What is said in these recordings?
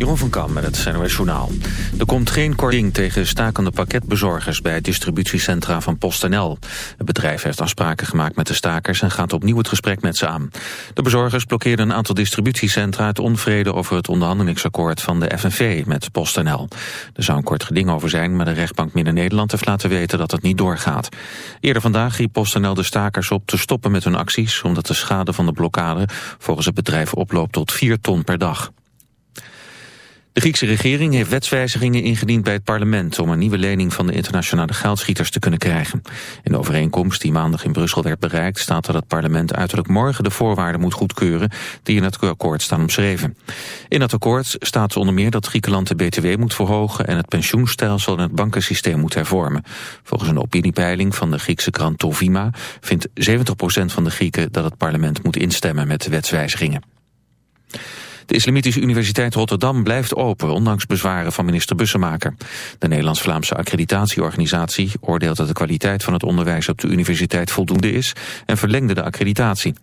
Jeroen van Kam met het NOS Journaal. Er komt geen korting tegen stakende pakketbezorgers... bij het distributiecentra van PostNL. Het bedrijf heeft afspraken gemaakt met de stakers... en gaat opnieuw het gesprek met ze aan. De bezorgers blokkeerden een aantal distributiecentra... uit onvrede over het onderhandelingsakkoord van de FNV met PostNL. Er zou een kort geding over zijn... maar de rechtbank Midden-Nederland heeft laten weten dat het niet doorgaat. Eerder vandaag riep PostNL de stakers op te stoppen met hun acties... omdat de schade van de blokkade volgens het bedrijf oploopt tot 4 ton per dag. De Griekse regering heeft wetswijzigingen ingediend bij het parlement... om een nieuwe lening van de internationale geldschieters te kunnen krijgen. In de overeenkomst die maandag in Brussel werd bereikt... staat dat het parlement uiterlijk morgen de voorwaarden moet goedkeuren... die in het akkoord staan omschreven. In het akkoord staat onder meer dat Griekenland de BTW moet verhogen... en het pensioenstelsel en het bankensysteem moet hervormen. Volgens een opiniepeiling van de Griekse krant Tovima... vindt 70% van de Grieken dat het parlement moet instemmen met de wetswijzigingen. De Islamitische Universiteit Rotterdam blijft open, ondanks bezwaren van minister Bussemaker. De Nederlands-Vlaamse accreditatieorganisatie oordeelt dat de kwaliteit van het onderwijs op de universiteit voldoende is en verlengde de accreditatie.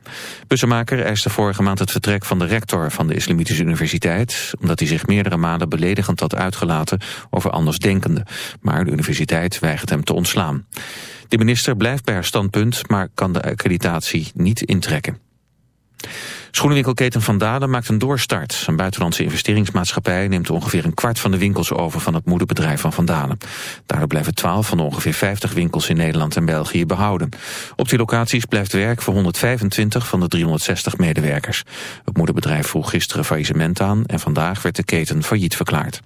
Bussemaker eiste vorige maand het vertrek van de rector van de Islamitische Universiteit, omdat hij zich meerdere maanden beledigend had uitgelaten over andersdenkenden. Maar de universiteit weigert hem te ontslaan. De minister blijft bij haar standpunt, maar kan de accreditatie niet intrekken. Schoenenwinkelketen Van Dalen maakt een doorstart. Een buitenlandse investeringsmaatschappij neemt ongeveer een kwart van de winkels over van het moederbedrijf van Van Dalen. Daardoor blijven 12 van de ongeveer 50 winkels in Nederland en België behouden. Op die locaties blijft werk voor 125 van de 360 medewerkers. Het moederbedrijf vroeg gisteren faillissement aan en vandaag werd de keten failliet verklaard.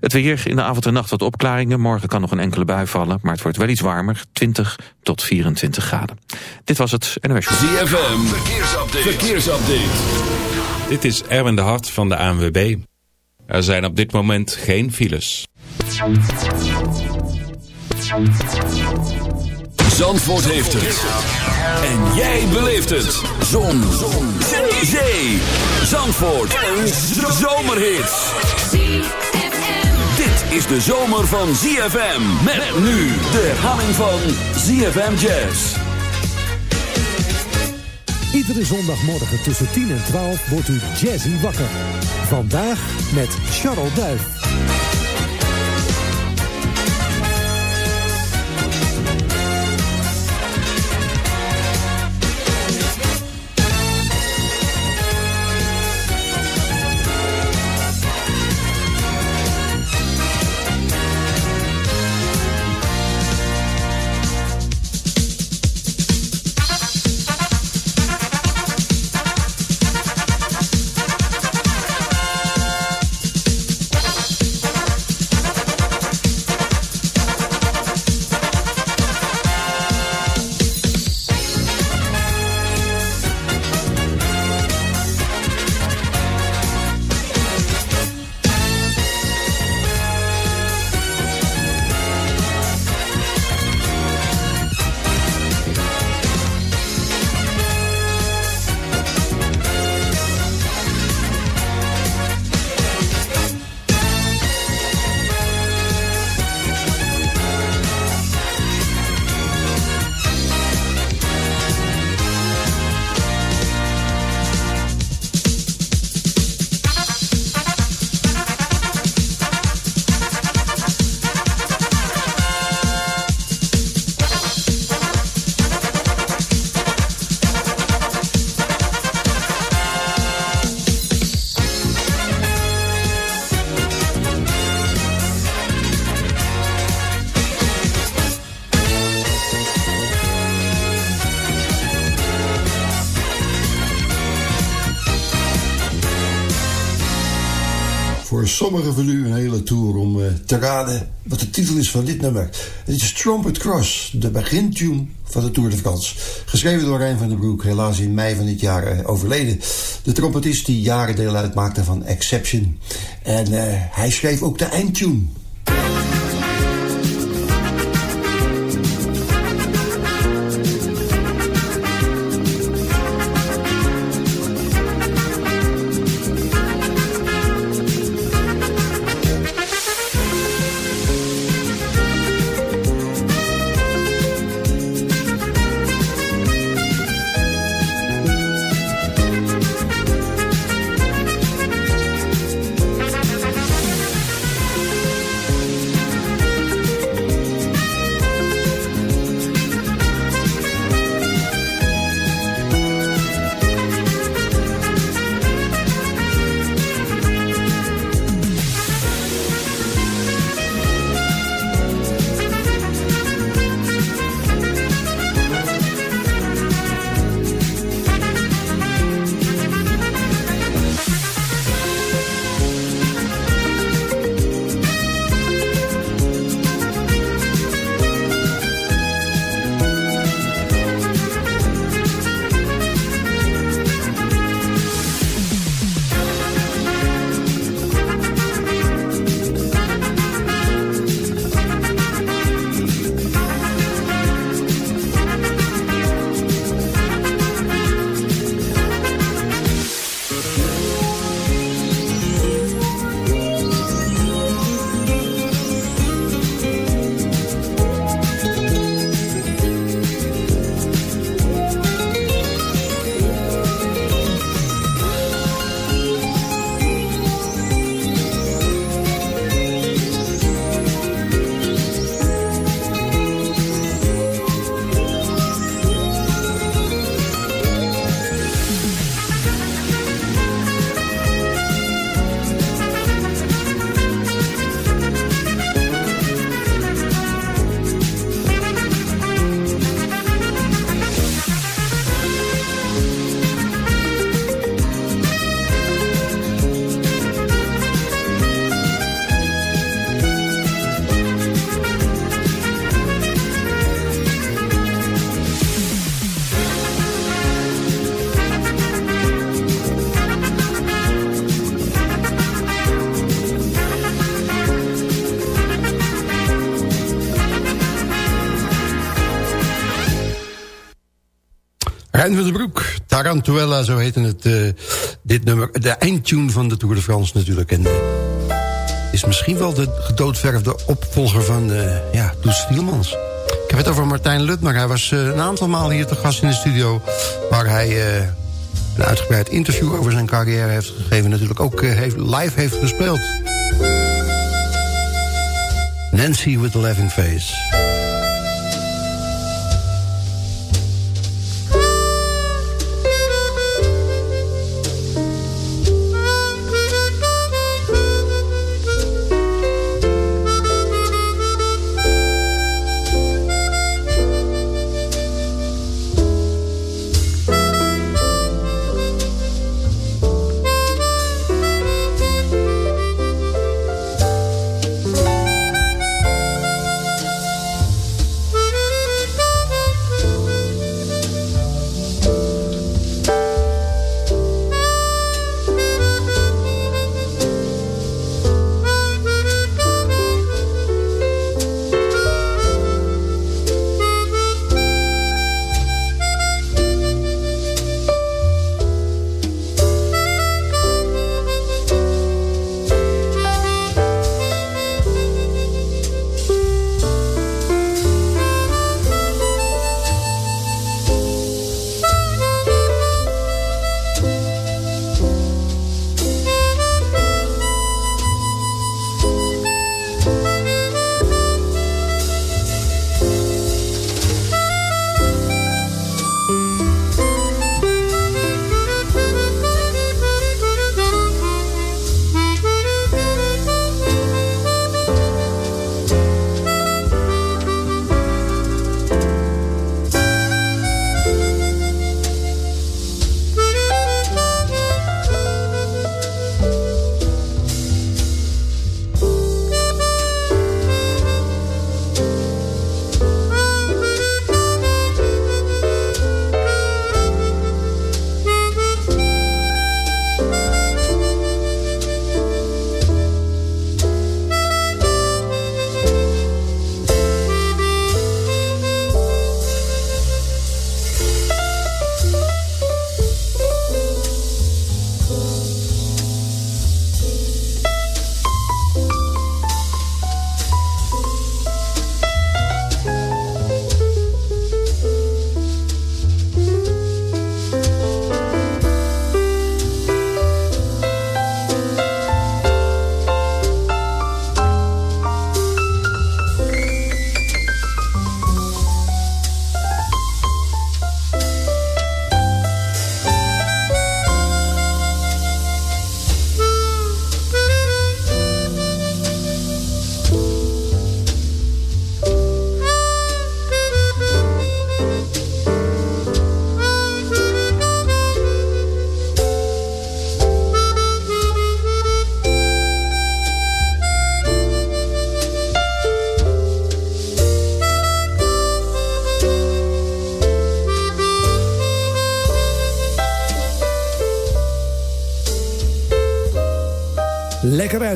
Het weer in de avond en nacht wat opklaringen. Morgen kan nog een enkele bui vallen, maar het wordt wel iets warmer. 20 tot 24 graden. Dit was het NOS Show. ZFM, verkeersupdate. verkeersupdate. Dit is Erwin de Hart van de ANWB. Er zijn op dit moment geen files. Zandvoort heeft het. En jij beleeft het. Zon. Zon. Zee. Zandvoort. Een zomerhit is de zomer van ZFM. Met nu de herhaling van ZFM Jazz. Iedere zondagmorgen tussen 10 en 12 wordt u jazzy wakker. Vandaag met Charles Duif. Te raden wat de titel is van dit nummer. Het is Trumpet Cross, de begintune van de Tour de France. Geschreven door Rijn van der Broek, helaas in mei van dit jaar uh, overleden. De trompetist die jaren deel uitmaakte van Exception. En uh, hij schreef ook de eindtune. Martijn van den Broek, Tarantuella, zo heette het. Uh, dit nummer, de eindtune van de Tour de France natuurlijk. En uh, is misschien wel de gedoodverfde opvolger van uh, ja, Stielmans. Ik heb het over Martijn Lutmer. Hij was een aantal malen hier te gast in de studio... waar hij een uitgebreid interview over zijn carrière heeft gegeven. Natuurlijk ook heeft, live heeft gespeeld. Nancy with the Laughing Face.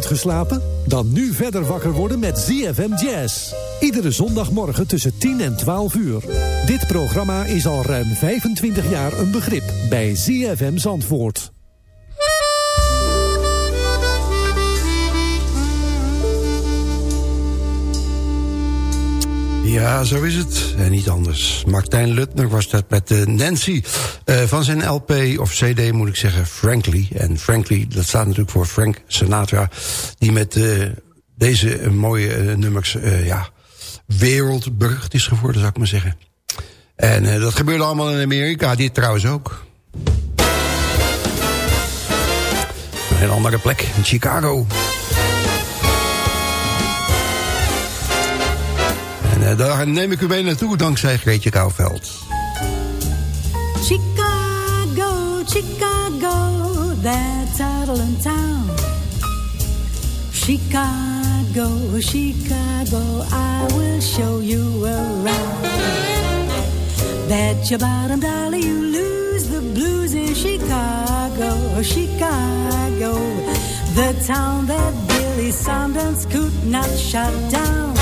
Uitgeslapen? Dan nu verder wakker worden met ZFM Jazz. Iedere zondagmorgen tussen 10 en 12 uur. Dit programma is al ruim 25 jaar een begrip bij ZFM Zandvoort. Zo is het. En niet anders. Martijn Lutner was dat met uh, Nancy. Uh, van zijn LP, of CD moet ik zeggen, Frankly. En Frankly, dat staat natuurlijk voor Frank Sinatra. Die met deze mooie nummers, ja, wereldberucht is geworden, zou ik maar zeggen. En dat gebeurde allemaal in Amerika, dit trouwens ook. Een andere plek, in Chicago. En daar neem ik u mee naartoe dankzij Greetje Kouwveld. Chicago, Chicago, that's Adeland town. Chicago, Chicago, I will show you around. Bet your bottom dollar you lose the blues in Chicago, Chicago. The town that Billy Sundance could not shut down.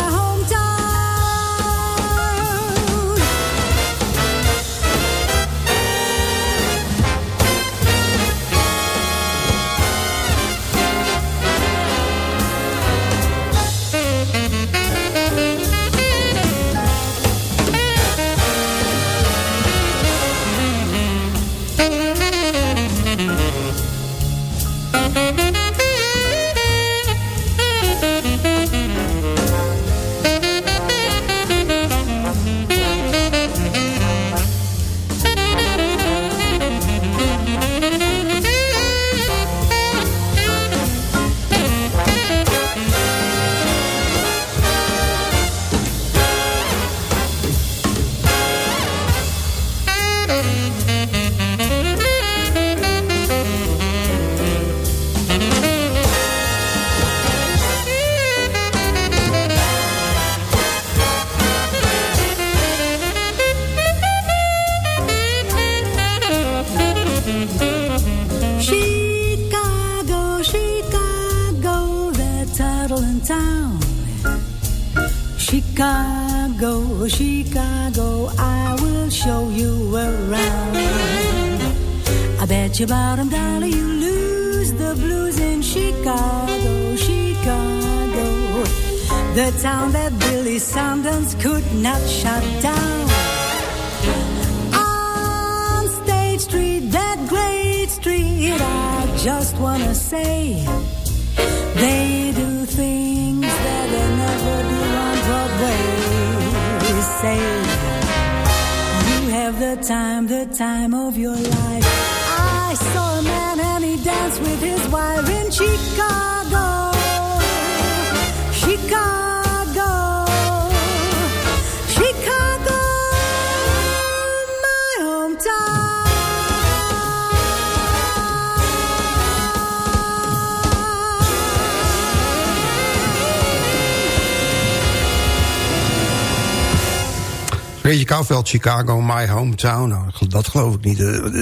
Kouwveld, Chicago, my hometown. Nou, dat geloof ik niet.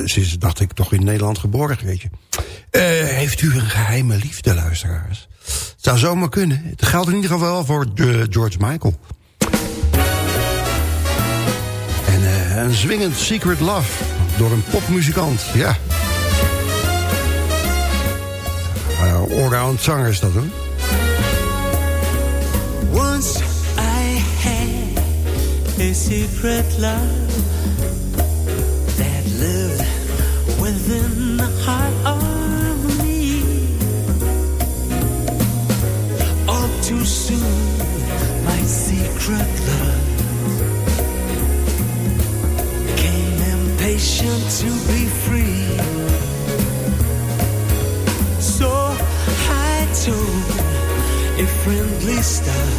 Ze is, dacht ik, toch in Nederland geboren, weet je. Uh, heeft u een geheime liefde, luisteraars? Het zou zomaar kunnen. Het geldt in ieder geval voor George Michael. En een zwingend Secret Love door een popmuzikant, ja. Allround zanger is dat, hoor. Once a secret love that lived within the heart of me. All too soon, my secret love became impatient to be free. So I told a friendly star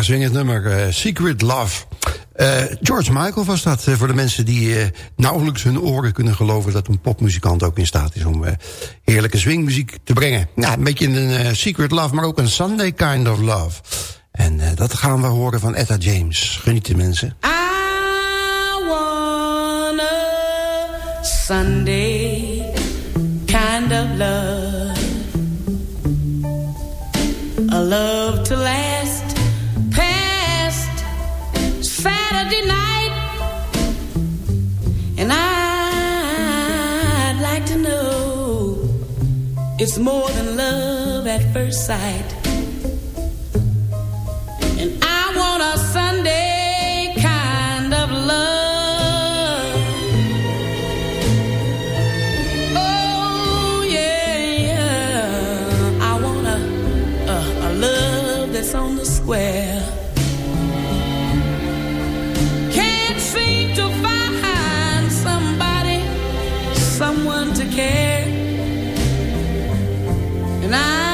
Zwingend nummer. eh, Secret Love. Eh, George Michael was dat. eh, voor de mensen die nauwelijks hun oren kunnen geloven... dat een popmuzikant ook in staat is om heerlijke swingmuziek te brengen. Nou, een beetje een Secret Love, maar ook een Sunday kind of love. En dat gaan we horen van Etta James. Genieten mensen. I want a Sunday kind of love. A love to And I'd like to know it's more than love at first sight. tonight.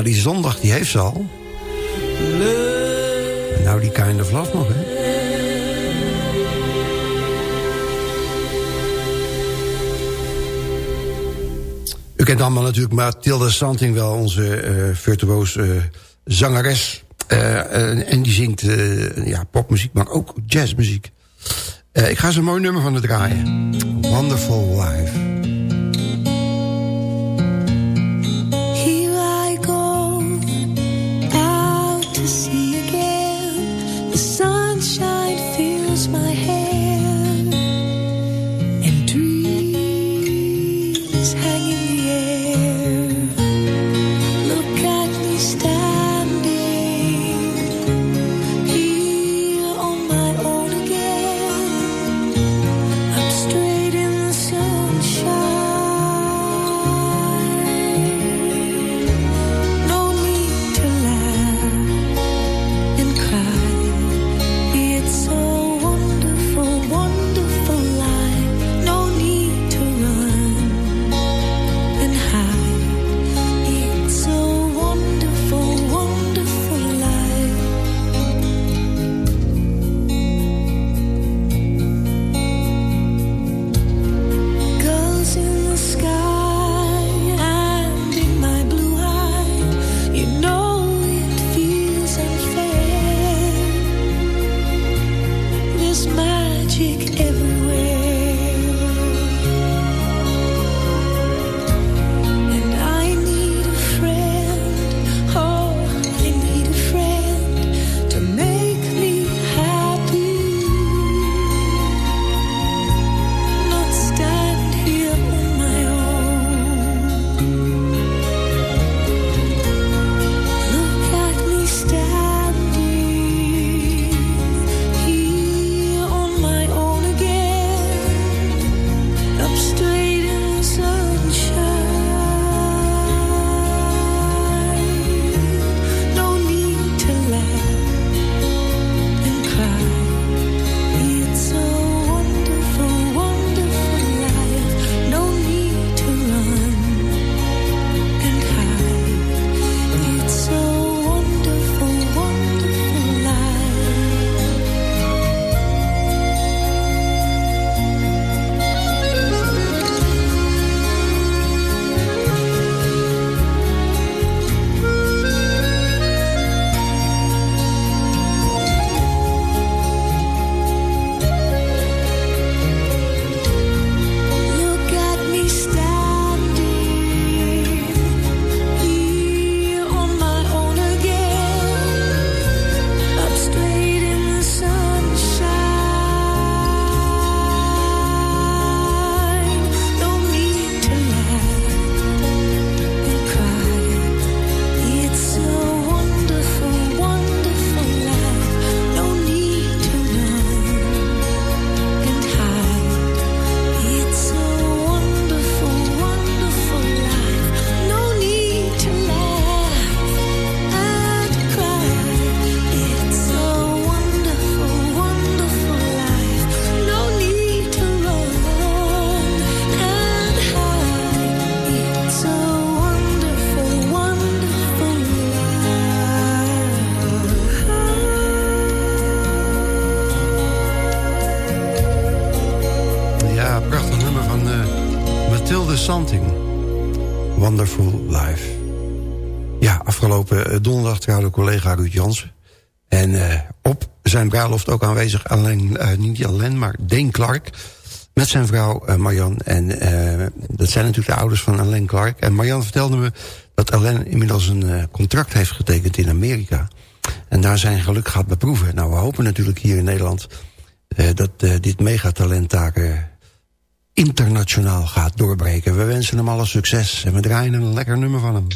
Nou die zondag die heeft ze al. Nou die kind of love nog, hè. U kent allemaal natuurlijk Mathilde Santing wel, onze eh, zangeres. Eh, en die zingt ja, popmuziek, maar ook jazzmuziek. Ik ga ze een mooi nummer van haar draaien. Wonderful Life. magic everywhere. bruiloft ook aanwezig. Alleen, uh, niet alleen, maar Deen Clark. Met zijn vrouw uh, Marjan. En eh, dat zijn natuurlijk de ouders van Alain Clark. En Marjan vertelde me dat Alain inmiddels een contract heeft getekend in Amerika. En daar zijn geluk gaat beproeven. Nou, we hopen natuurlijk hier in Nederland... dat dit megatalentaken internationaal gaat doorbreken. We wensen hem alle succes en we draaien een lekker nummer van hem.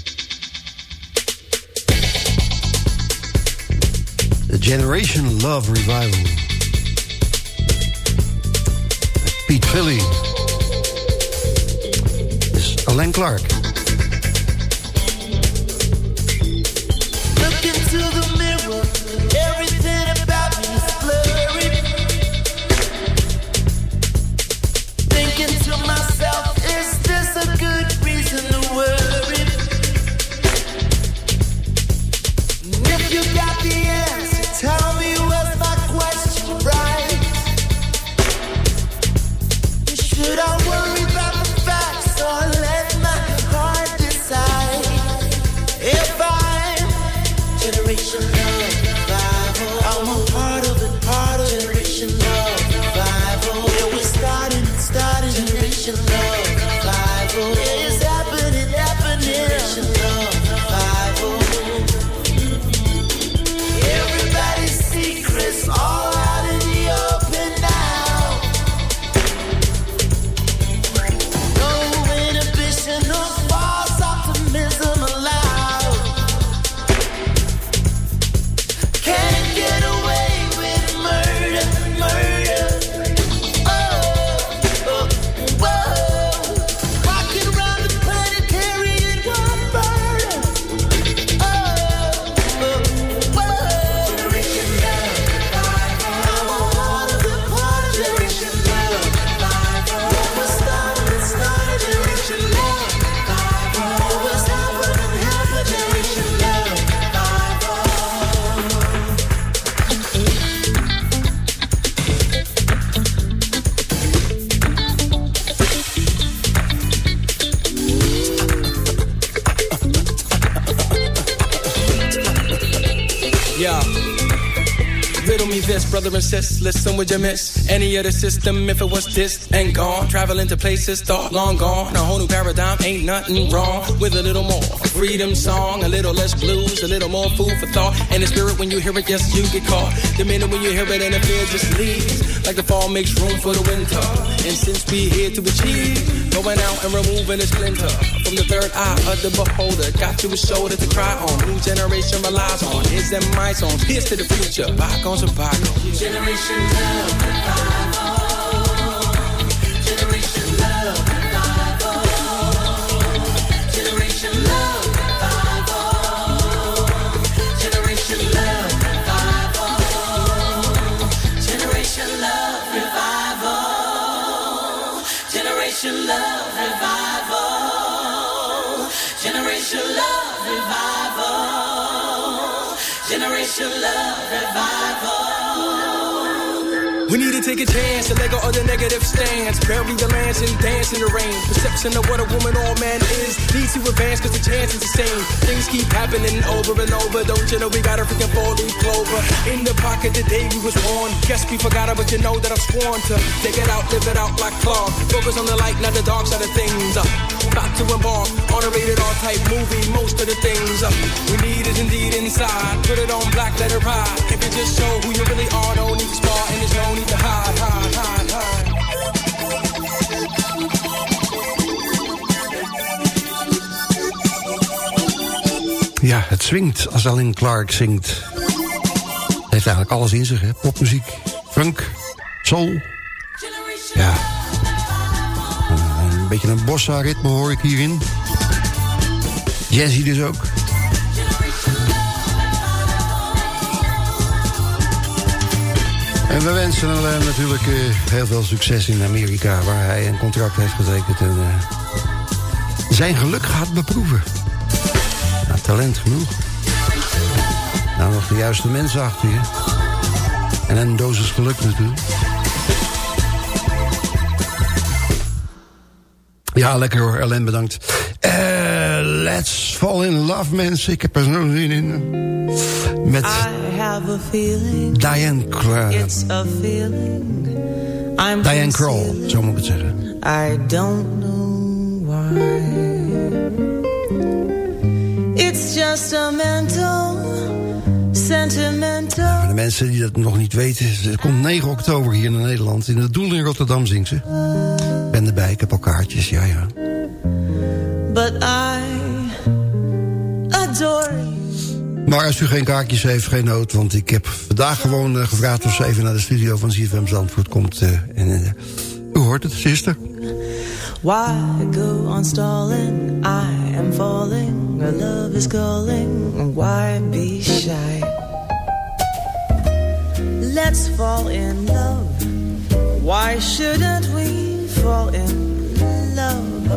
The Generation Love Revival. Pete Philly. Is Alan Clark. Listen would you miss any of the system if it was this and gone? Traveling to places thought long gone. A whole new paradigm, ain't nothing wrong with a little more. Freedom song, a little less blues, a little more food for thought. And the spirit when you hear it, yes, you get caught. The minute when you hear it and the fear just leaves. Like the fall makes room for the winter. And since we here to achieve, going out and removing the splinter. From the third eye of the beholder, got you a shoulder to cry on. New generation relies on his and my songs. Here's to the future, bygones are bygones. Generation love We need to take a chance and let go of the negative stance. Bury the lance and dance in the rain. Perception of what a woman or man is needs to advance cause the chance is the same. Things keep happening over and over. Don't you know we got a freaking four leaf clover in the pocket the day we was born. Guess we forgot it, but you know that I've sworn to take it out, live it out like Claude. Focus on the light, not the dark side of things. Uh, about to embark on a rated R type movie. Most of the things uh, we need is indeed inside. Put it on black, let it ride. If you just show who you really are, no need to spar and there's no need to hide, hide, hide, hide. Ja, het swingt als Alan Clark zingt. Het heeft eigenlijk alles in zich, hè. Popmuziek, funk, soul. Ja. Beetje een bossa ritme hoor ik hierin. Jazzy dus ook. En we wensen hem natuurlijk eh, heel veel succes in Amerika... waar hij een contract heeft getekend en eh, zijn geluk gaat beproeven. Nou, talent genoeg. Nou, nog de juiste mensen achter je. En een dosis geluk natuurlijk. Ja, lekker hoor. Ellen, bedankt. Eh, let's fall in love, mensen. Ik heb er zo'n zin in. Met. Diane. I'm Diane Kroll, zo moet ik het zeggen. I don't know why. It's just a mental, sentimental. Voor de mensen die dat nog niet weten... het komt 9 oktober hier in Nederland. In het Doel in Rotterdam zingt ze. Kaartjes, ja ja. But I adore you. Maar als u geen kaartjes heeft, geen nood. Want ik heb vandaag gewoon eh, gevraagd of ze even naar de studio van ZFM Zandvoort komt. eh, en eh, u hoort het, ze is er. Why go on stalling? I am falling. Our love is calling. Why be shy? Let's fall in love. Why shouldn't we fall in love?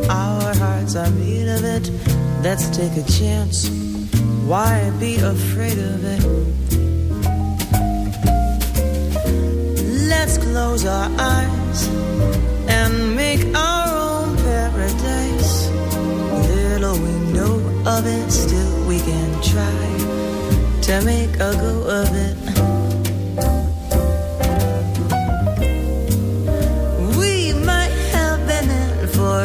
Our hearts are made of it. Let's take a chance. Why be afraid of it? Let's close our eyes and make our own paradise. Little we know of it, still we can try to make a go of it.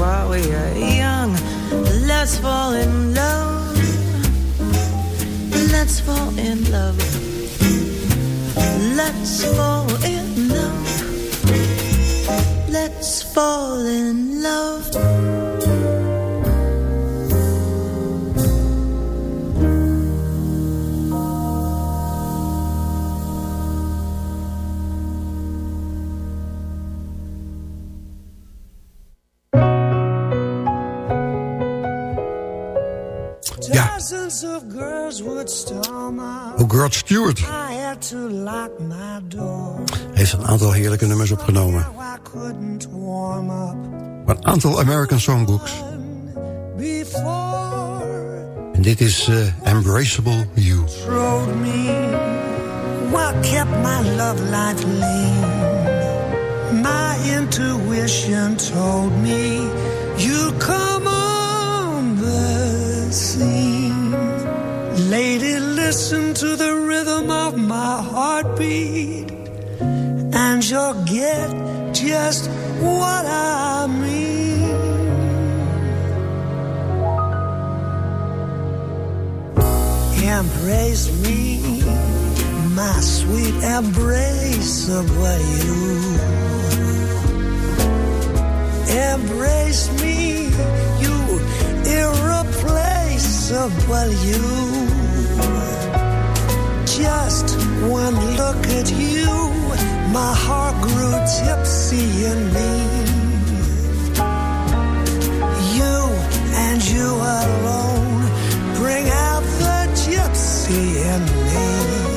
While we are young. Let's fall in love. Let's fall in love. Let's fall in love. Let's fall in love. Ook Rod Stewart heeft een aantal heerlijke nummers opgenomen. Maar een aantal American Songbooks. En dit is eh, Embraceable You. Rode me. What kept my love life lean? My intuition told me you come on the scene. Lady, listen to the rhythm of my heartbeat, and you'll get just what I mean. Embrace me, my sweet embrace of what you. Embrace me, you irreplaceable you. Just one look at you, my heart grew tipsy in me. You and you alone bring out the gypsy in me.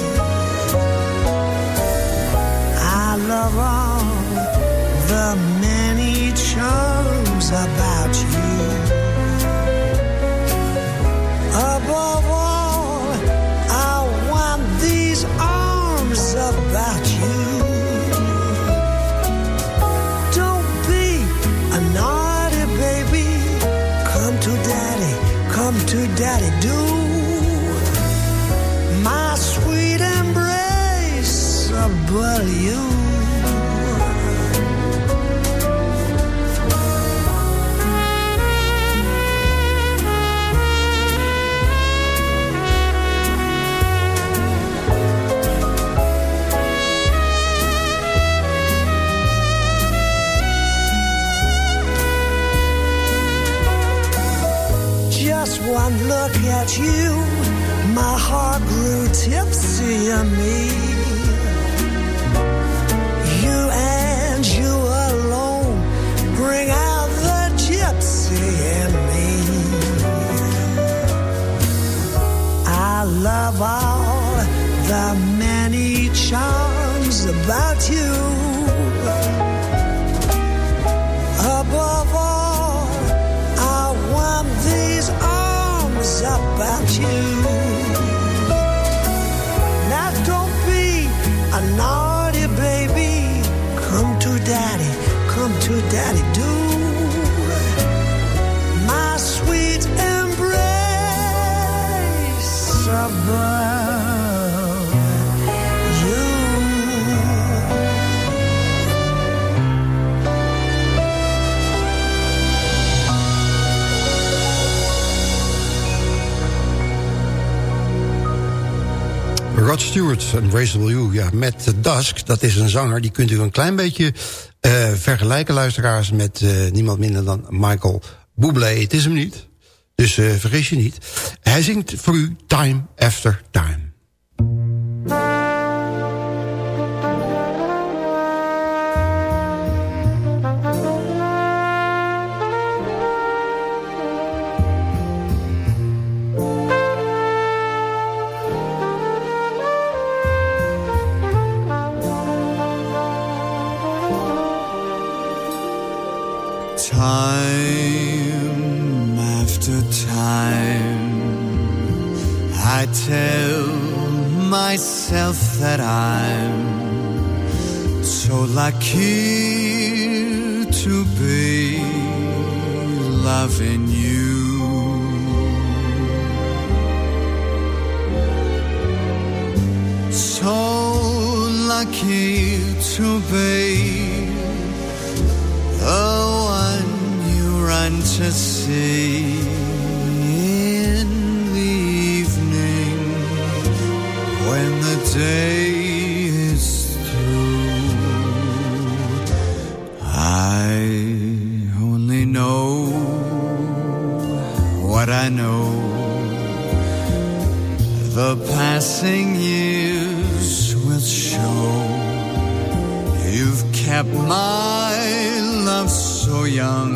Rod Stewart, Embraceable You. Ja, met Dusk, dat is een zanger. Die kunt u een klein beetje eh, vergelijken, luisteraars... met eh, niemand minder dan Michael Bublé. Het is hem niet, dus eh, vergis je niet. Hij zingt voor u Time After. Time I tell myself that I'm so lucky to be loving you. So lucky to be the one you run to see day is through. I only know what I know. The passing years will show you've kept my love so young,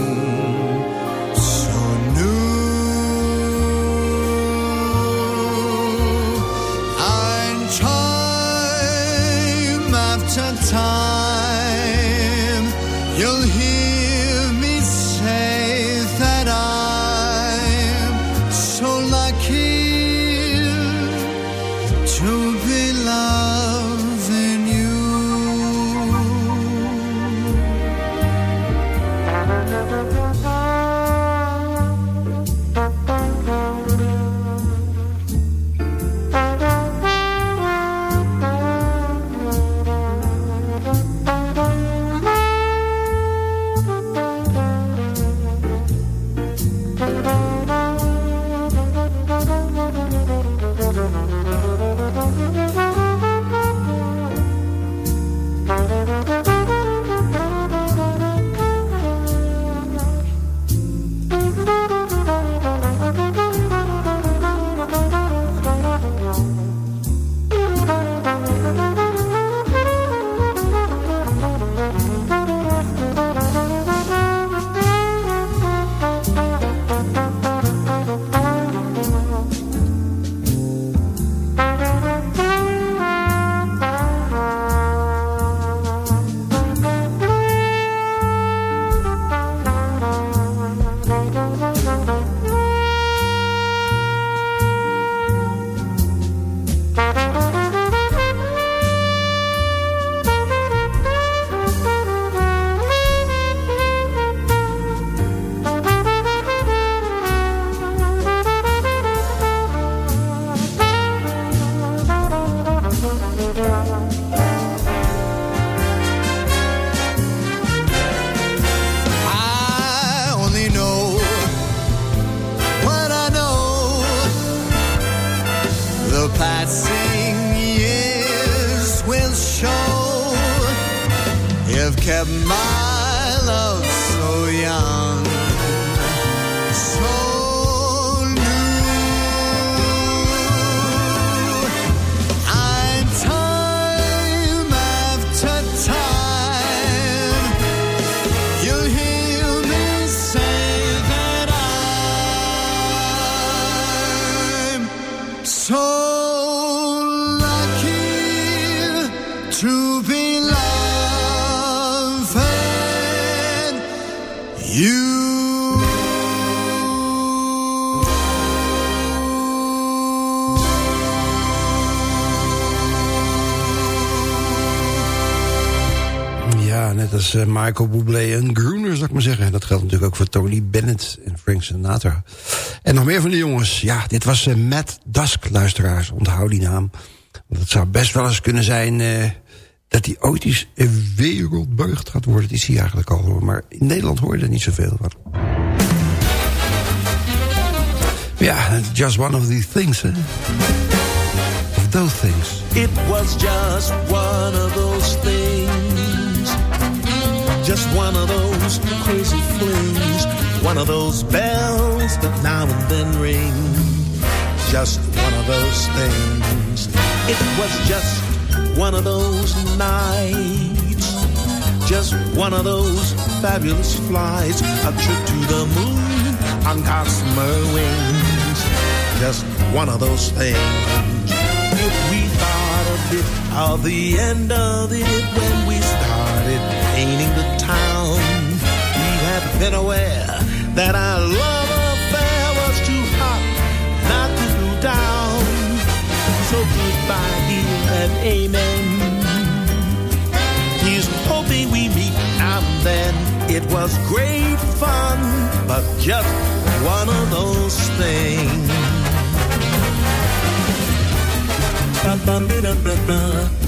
kept my love so young, Eh, Michael Bublé en Groener, zou ik maar zeggen. Dat geldt natuurlijk ook voor Tony Bennett en Frank Sinatra. En nog meer van de jongens. Ja, dit was eh, Matt Dusk, luisteraars. Onthoud die naam. Want het zou best wel eens kunnen zijn... eh, dat hij ooit eens een wereldbeugd gaat worden. Dat is hij eigenlijk al. Maar in Nederland hoor je er niet zoveel van. Ja, just one of these things, hè. Of those things. It was just one of those things. Just one of those crazy flings. One of those bells that now and then ring. Just one of those things. It was just one of those nights. Just one of those fabulous flights. A trip to the moon on gossamer wings. Just one of those things. If we thought a bit of the end of it when we started had been aware that our love affair was too hot not to cool down. So goodbye, dear, and amen. He's hoping we meet now and then. It was great fun, but just one of those things. Ba-ba-ba-da-ba-ba.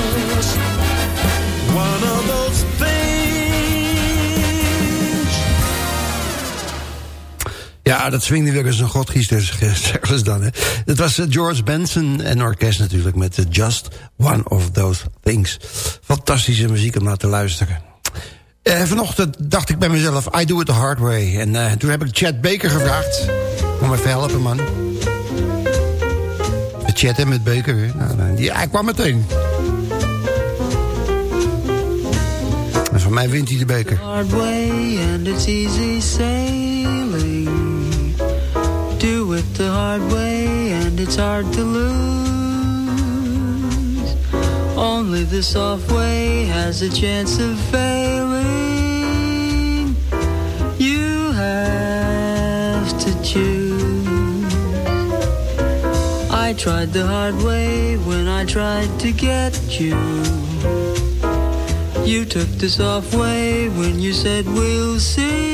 Ja, dat swingde weer eens een godgieter, zeggen ze dan. Hè. Het was eh, George Benson en orkest natuurlijk met eh, Just One of Those Things. Fantastische muziek om naar te luisteren. Eh, vanochtend dacht ik bij mezelf, I do it the hard way. En eh, toen heb ik Chad Baker gevraagd. Kom even helpen, man. De chat hè, met Baker. Nou, nou, hij kwam meteen. En van mij wint hij de beker. hard way and it's easy. Do it the hard way and it's hard to lose. Only the soft way has a chance of failing. You have to choose. I tried the hard way when I tried to get you. You took the soft way when you said we'll see.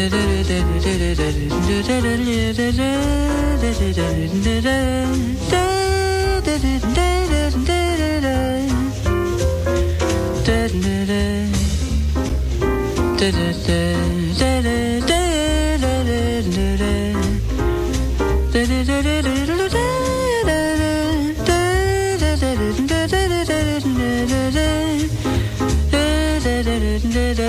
da da da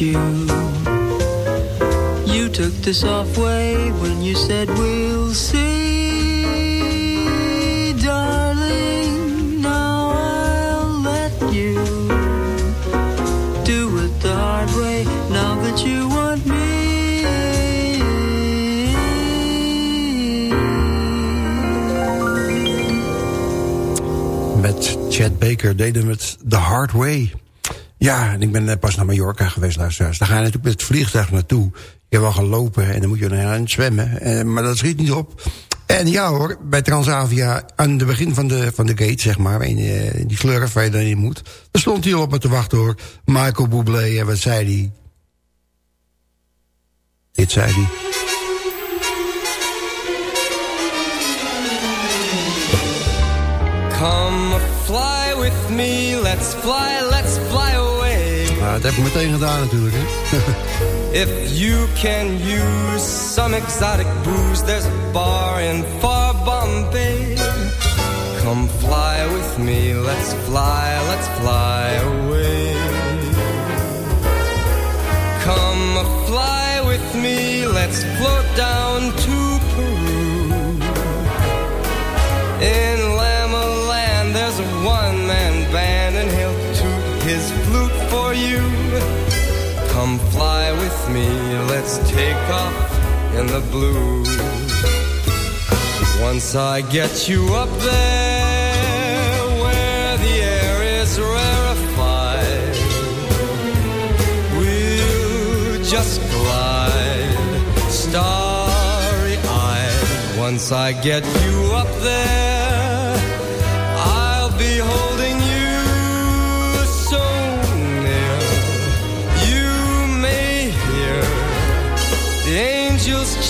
you. You took the soft way when you said we'll see. Darling, now I'll let you do it the hard way now that you want me. Met Chad Baker deden we het The Hard Way. Ja, en ik ben net pas naar Mallorca geweest, luisteraars. Daar ga je natuurlijk met het vliegtuig naartoe. Je hebt wel gaan lopen en dan moet je naar aan zwemmen. Eh, maar dat schiet niet op. En ja hoor, bij Transavia, aan het begin van de, van de gate, zeg maar... In, eh, die slurf waar je dan in moet... daar stond hij al op me te wachten hoor. Michael Bublé, en wat zei hij? Dit zei hij. Come fly with me, let's fly, let's fly away. Heb ik meteen gedaan natuurlijk. If you can use some exotic booze, there's a bar in far Bombay. Come fly with me, let's fly, let's fly away. Come fly with me, let's float down to Peru. In Come fly with me, let's take off in the blue. Once I get you up there where the air is rarefied, we'll just glide starry eyed. Once I get you up there,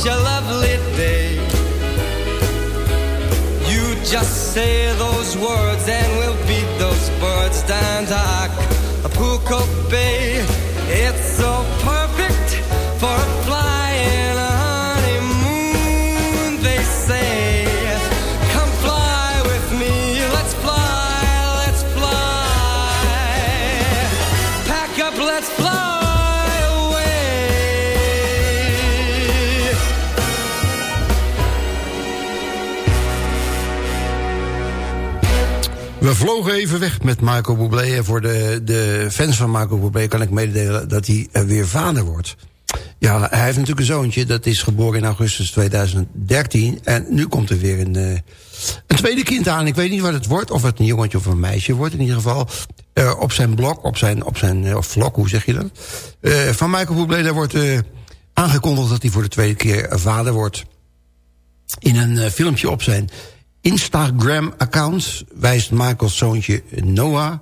Such a lovely day. You just say those words and we'll beat those birds down to Acapulco Bay. Vlogen even weg met Michael Bublé. En voor de, de fans van Michael Bublé kan ik mededelen dat hij eh, weer vader wordt. Ja, hij heeft natuurlijk een zoontje. Dat is geboren in augustus 2013. En nu komt er weer een, eh, een tweede kind aan. Ik weet niet wat het wordt. Of het een jongetje of een meisje wordt. In ieder geval eh, op zijn blog, op zijn, op zijn of vlog, hoe zeg je dat? Van Michael Bublé, daar wordt aangekondigd dat hij voor de tweede keer vader wordt. In een filmpje op zijn Instagram-account wijst Michaels zoontje Noah...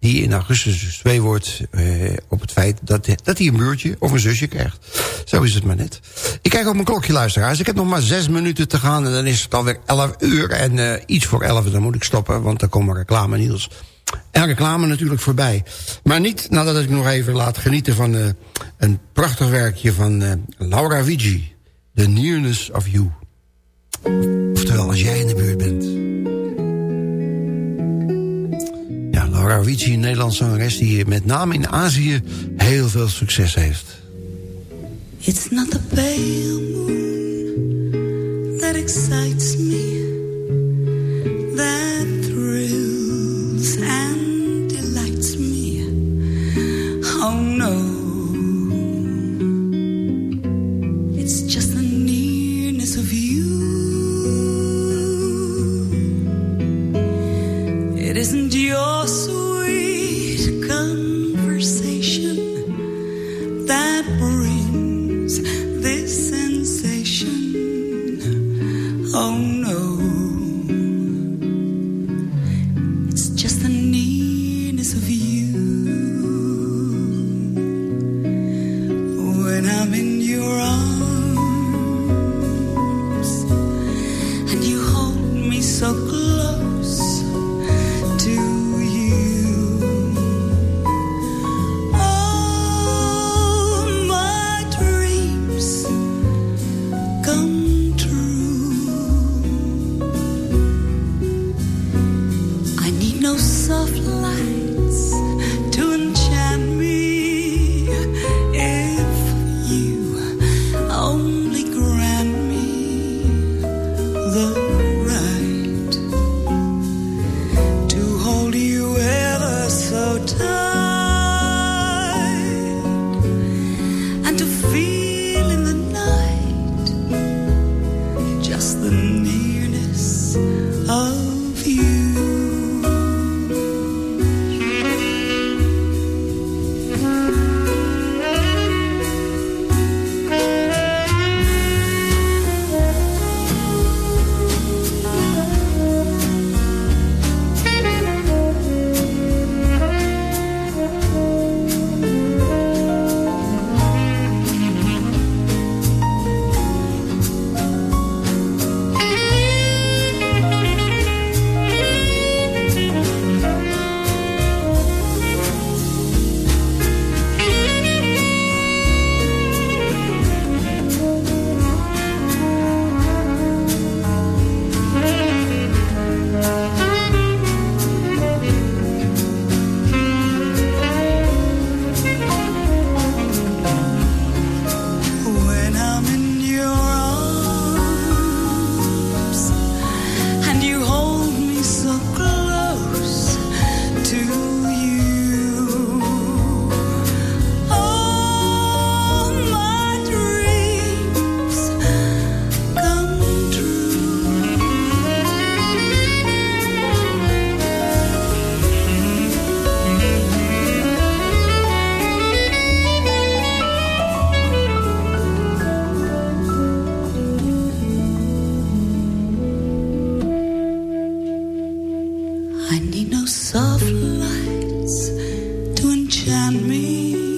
die in augustus dus twee wordt eh, op het feit dat, dat hij een buurtje of een zusje krijgt. Zo is het maar net. Ik kijk op mijn klokje, luisteraars. Ik heb nog maar zes minuten te gaan en dan is het alweer elf uur. En eh, iets voor elf, dan moet ik stoppen, want dan komen reclame nieuws. En reclame natuurlijk voorbij. Maar niet nadat ik nog even laat genieten van eh, een prachtig werkje van Laura Vigi. The Nearness of You. Oftewel, als jij in de buurt bent. Ja, Laura Vigi, een Nederlandse zangeres... die met name in Azië heel veel succes heeft. It's not the pale moon that excites me, that thrills and the And me.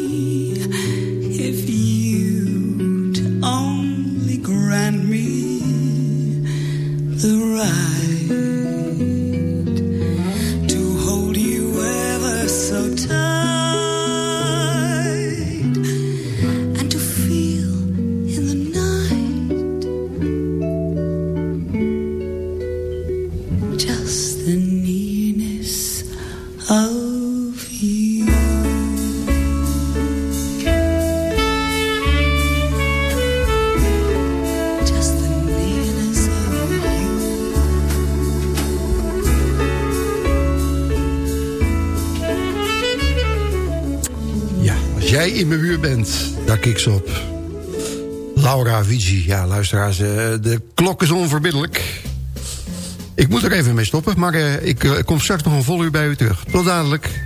Op. Laura Vigi. ja luisteraars, eh, de klok is onverbiddelijk. Ik moet er even mee stoppen, maar eh, ik eh, kom straks nog een vol uur bij u terug. Tot dadelijk.